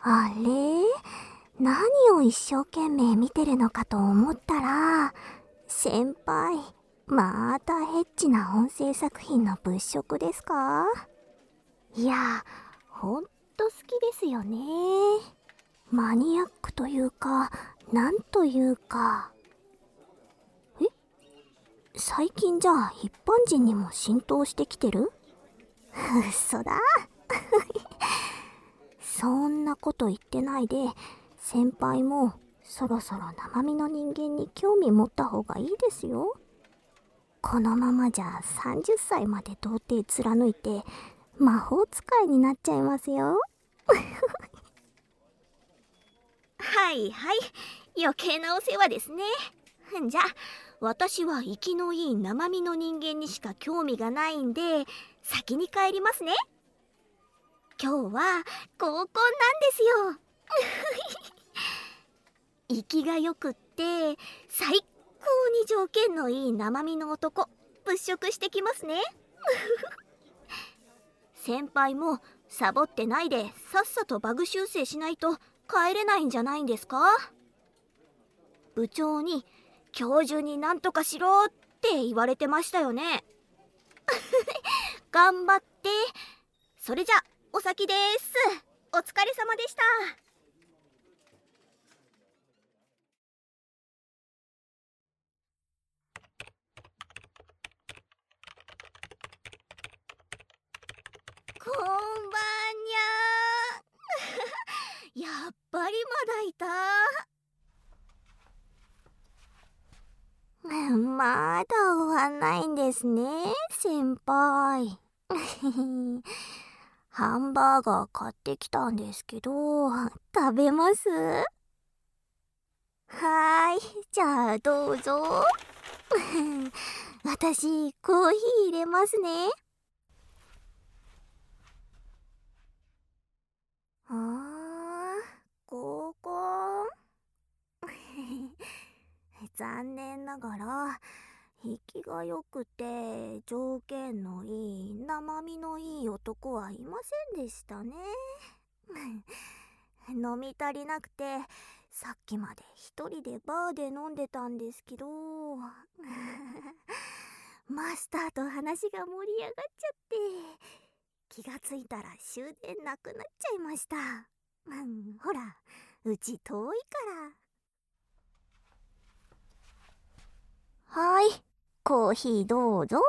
あれ？何を一生懸命見てるのかと思ったら、先輩、またエッチな音声作品の物色ですか？いや、ほんと好きですよね。マニアックというか、なんというか。え？最近じゃあ一般人にも浸透してきてる？嘘だ。そんなこと言ってないで、先輩もそろそろ生身の人間に興味持った方がいいですよ。このままじゃ30歳まで童貞貫いて魔法使いになっちゃいますよ。はいはい余計なお世話ですね。じゃあ私は生きのいい生身の人間にしか興味がないんで先に帰りますね。今日は合コンなんですよ。息がよくって最高に条件のいい生身の男物色してきますね。先輩もサボってないでさっさとバグ修正しないと帰れないんじゃないんですか？部長に今日中になんとかしろって言われてましたよね。頑張って。それじゃお先です。お疲れ様でした。こんばんにゃ やっぱりまだいた。まだ終わんないんですね、先輩。ハンバーガー買ってきたんですけど、食べます？はーい、じゃあどうぞ。私、コーヒー入れますね。あー、合コン？残念ながら、生きが良くて条件のいい生身のいい男はいませんでしたね。飲み足りなくてさっきまで一人でバーで飲んでたんですけど。マスターと話が盛り上がっちゃって気がついたら終電なくなっちゃいました、ほらうち遠いから。はい。コーヒーどうぞ。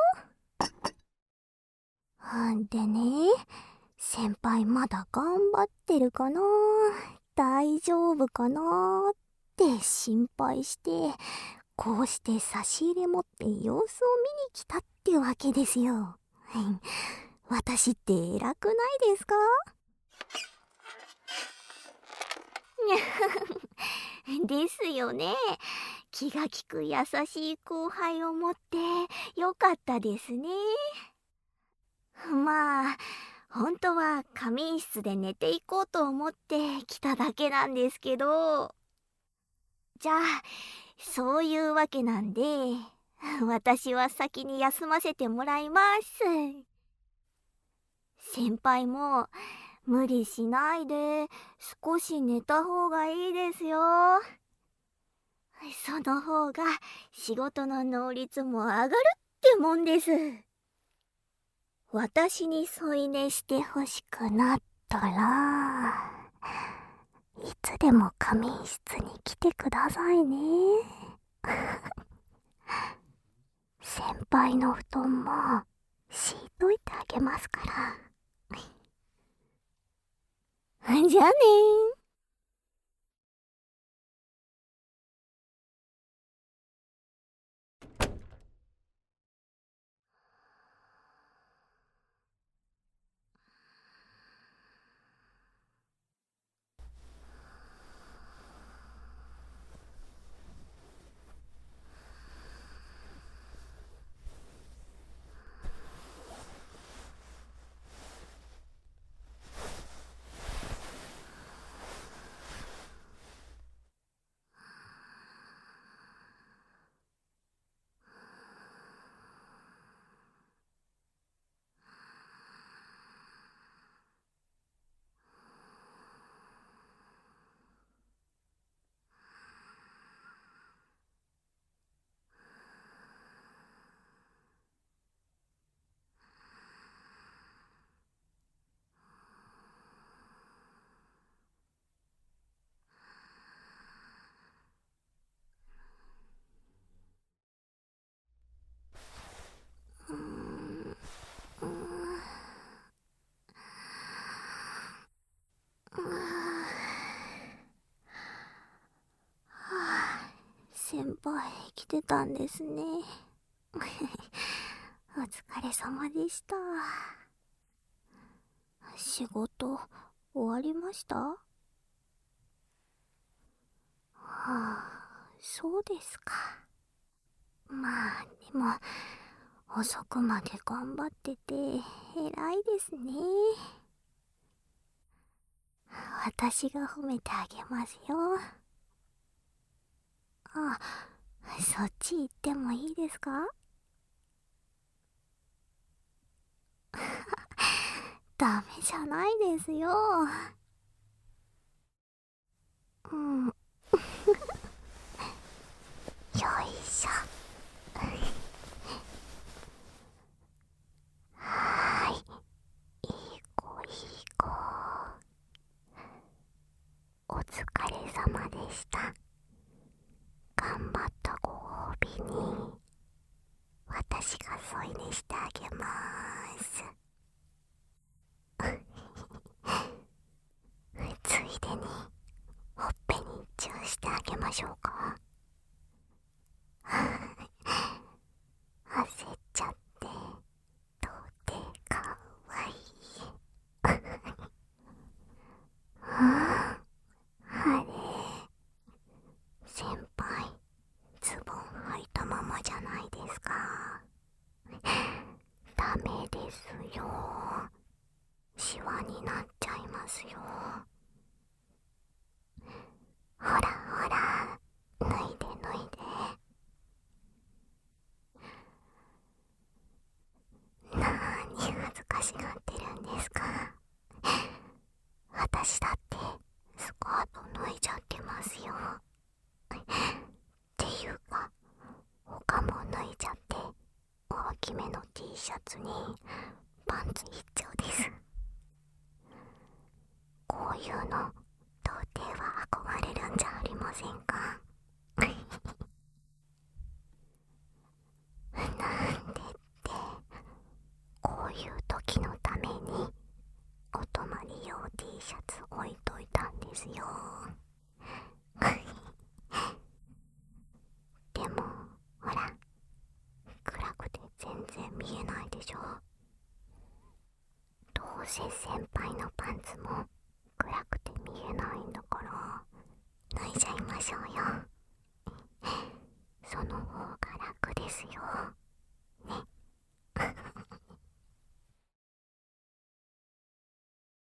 でね、先輩まだ頑張ってるかな大丈夫かなって心配して、こうして差し入れ持って様子を見に来たってわけですよ。私って偉くないですか？に ゃ ですよね。気が利く優しい後輩を持ってよかったですね。まあ、本当は仮眠室で寝ていこうと思って来ただけなんですけど。じゃあ、そういうわけなんで、私は先に休ませてもらいます。先輩も無理しないで少し寝た方がいいですよ。その方が仕事の能率も上がるってもんです。私に添い寝してほしくなったら、いつでも仮眠室に来てくださいね。先輩の布団も敷いといてあげますから。じゃあね生きてたんですね。お疲れ様でした。仕事終わりました？はあ、そうですか。まあ、でも、遅くまで頑張ってて、偉いですね。私が褒めてあげますよ。あ、そっち行ってもいいですか？ダメじゃないですよ。うん。よいしょ。はーい。いい子いい子。お疲れ様でした。頑張ったご褒美に私が添い寝してあげまーすついでにほっぺにチューしてあげましょうか焦っちゃってとてかわいいあれ先輩ズボン履いたままじゃないですかダメですよ。シワになっちゃいますよ。ほらほら。脱いで脱いで。なーに恥ずかしがってるんですか私だってスカート脱いじゃってますよっていうか他も脱いじゃって大きめの T シャツにパンツ一丁です。こういうの童貞は憧れるんじゃありませんか？なんでってこういう時のためにお泊まり用 T シャツ置いといたんですよ。シ先輩のパンツも暗くて見えないんだから脱いじゃいましょうよ。その方が楽ですよ。ね。